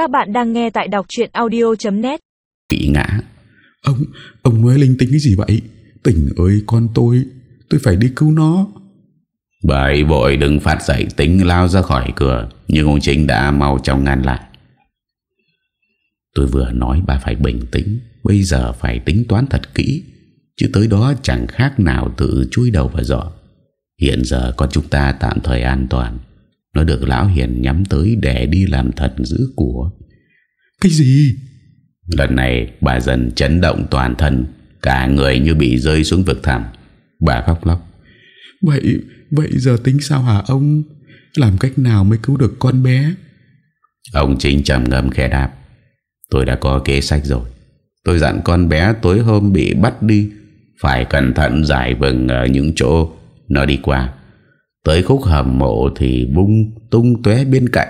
Các bạn đang nghe tại đọc chuyện audio.net Bị ngã. Ông, ông nói linh tinh cái gì vậy? Tỉnh ơi con tôi Tôi phải đi cứu nó. Bởi vội đừng phát dậy tính lao ra khỏi cửa Nhưng ông Chính đã mau trong ngăn lại. Tôi vừa nói bà phải bình tĩnh Bây giờ phải tính toán thật kỹ Chứ tới đó chẳng khác nào tự chui đầu vào giỏ. Hiện giờ con chúng ta tạm thời an toàn Nó được Lão Hiền nhắm tới để đi làm thần giữ của. Cái gì? Lần này bà dần chấn động toàn thân Cả người như bị rơi xuống vực thẳm. Bà khóc lóc. Vậy, vậy giờ tính sao hả ông? Làm cách nào mới cứu được con bé? Ông Chính trầm ngâm khẽ đáp. Tôi đã có kế sách rồi. Tôi dặn con bé tối hôm bị bắt đi. Phải cẩn thận giải vừng ở những chỗ Nó đi qua Tới khúc hầm mộ thì bung tung tué bên cạnh.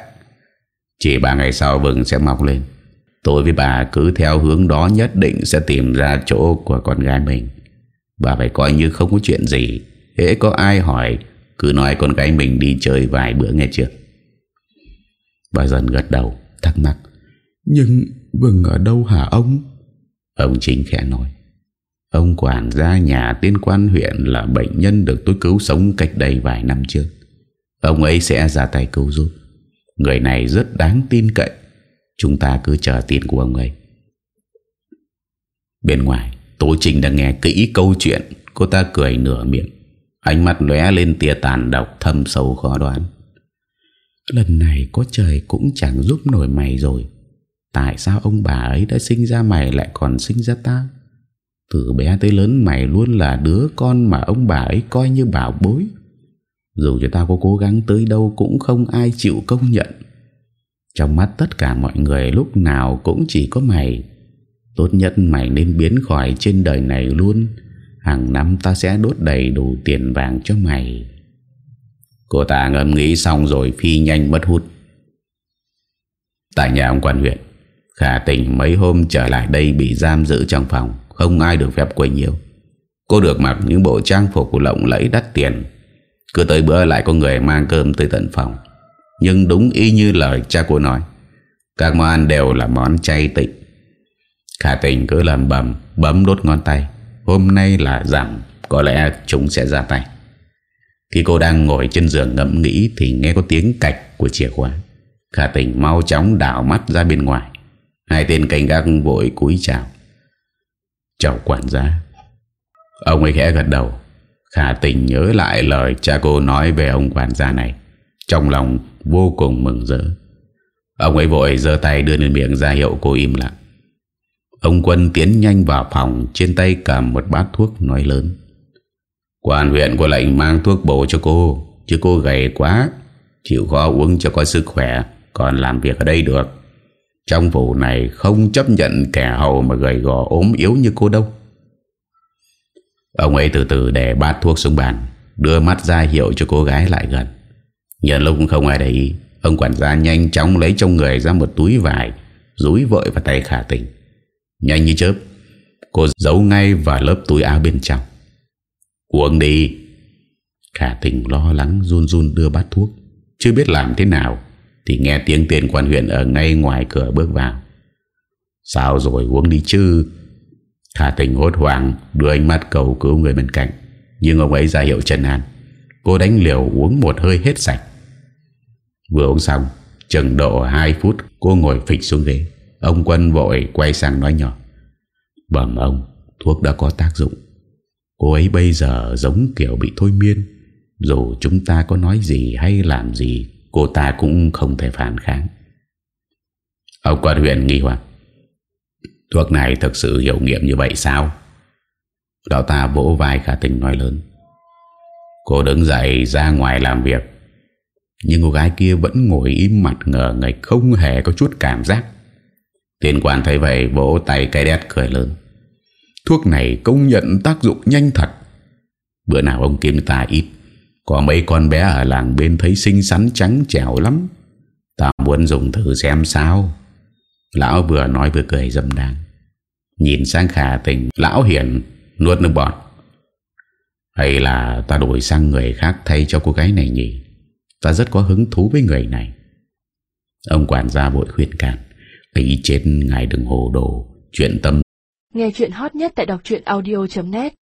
Chỉ ba ngày sau vừng sẽ mọc lên. Tôi với bà cứ theo hướng đó nhất định sẽ tìm ra chỗ của con gái mình. Bà phải coi như không có chuyện gì. Hễ có ai hỏi Cứ nói con gái mình đi chơi vài bữa nghe chưa? Bà dần gật đầu Thắc mắc. Nhưng Vừng ở đâu hả ông? Ông Chính khẽ nói Ông quản gia nhà tiên quan huyện là bệnh nhân được tôi cứu sống cách đây vài năm trước. Ông ấy sẽ ra tay cứu giúp. Người này rất đáng tin cậy. Chúng ta cứ chờ tin của ông ấy. Bên ngoài, Tố Trinh đang nghe kỹ câu chuyện. Cô ta cười nửa miệng. Ánh mắt lóe lên tia tàn độc thâm sâu khó đoán. Lần này có trời cũng chẳng giúp nổi mày rồi. Tại sao ông bà ấy đã sinh ra mày lại còn sinh ra ta? Từ bé tới lớn mày luôn là đứa con mà ông bà ấy coi như bảo bối. Dù cho tao có cố gắng tới đâu cũng không ai chịu công nhận. Trong mắt tất cả mọi người lúc nào cũng chỉ có mày. Tốt nhất mày nên biến khỏi trên đời này luôn. Hàng năm ta sẽ đốt đầy đủ tiền vàng cho mày. Cô ta ngâm nghĩ xong rồi phi nhanh mất hút. Tại nhà ông quan huyện, Khả tình mấy hôm trở lại đây bị giam giữ trong phòng. Không ai được phép quấy nhiều Cô được mặc những bộ trang phục lộng lẫy đắt tiền. Cứ tới bữa lại có người mang cơm tới tận phòng. Nhưng đúng y như lời cha cô nói, Các món ăn đều là món chay tịnh Khả tình cứ làm bầm, Bấm đốt ngón tay. Hôm nay là giảm Có lẽ chúng sẽ ra tay. Khi cô đang ngồi trên giường ngẫm nghĩ Thì nghe có tiếng cạch của chìa khóa. Khả tình mau chóng đảo mắt ra bên ngoài. Hai tên cảnh gác vội cúi chào. Chào quản gia Ông ấy khẽ gật đầu. Khả tình nhớ lại lời cha cô nói về ông quản gia này. Trong lòng vô cùng mừng rỡ. Ông ấy vội giơ tay đưa lên miệng ra hiệu cô im lặng. Ông Quân tiến nhanh vào phòng, Trên tay cầm một bát thuốc nói lớn. Quan huyện có lệnh mang thuốc bổ cho cô, Chứ cô gầy quá. Chịu khó uống cho có sức khỏe, Còn làm việc ở đây được trong vụ này không chấp nhận kẻ hầu mà gầy gò ốm yếu như cô đâu. Ông ấy từ từ để bát thuốc xuống bàn, đưa mắt ra hiệu cho cô gái lại gần. Nhận lúc không ai để ý, ông quản gia nhanh chóng lấy trong người ra một túi vải, rúi vội vào tay khả tình. Nhanh như chớp, cô giấu ngay vào lớp túi áo bên trong. Uống đi. Khả tình lo lắng run run đưa bát thuốc, chưa biết làm thế nào thì nghe tiếng tiền quan huyện ở ngay ngoài cửa bước vào. Sao rồi uống đi chứ? Khả tình hốt hoảng, Đưa ánh mắt cầu cứu người bên cạnh. Nhưng ông ấy ra hiệu chân an. Cô đánh liều uống một hơi hết sạch. Vừa uống xong, Chừng độ 2 phút, Cô ngồi phịch xuống ghế. Ông quân vội quay sang nói nhỏ. Bẩm ông, Thuốc đã có tác dụng. Cô ấy bây giờ giống kiểu bị thôi miên. Dù chúng ta có nói gì hay làm gì Cô ta cũng không thể phản kháng. Ông quan huyện nghi hoặc, Thuốc này thực sự hiệu nghiệm như vậy sao? Lão ta vỗ vai khả tình nói lớn. Cô đứng dậy ra ngoài làm việc, Nhưng cô gái kia vẫn ngồi im mặt ngờ ngạch Không hề có chút cảm giác. Tiền quan thấy vậy vỗ tay cây đét cười lớn. Thuốc này công nhận tác dụng nhanh thật. Bữa nào ông kiếm ta ít có mấy con bé ở làng bên thấy xinh xắn trắng trẻo lắm. Ta muốn dùng thử xem sao. Lão vừa nói vừa cười dâm đáng Nhìn sang khả tình, Lão hiển nuốt nước bọt. Hay là ta đổi sang người khác thay cho cô gái này nhỉ? Ta rất có hứng thú với người này. Ông quản gia vội khuyên can. Ấy chết ngài đừng hồ đồ, chuyện tâm. Nghe chuyện hot nhất tại đọc audio.net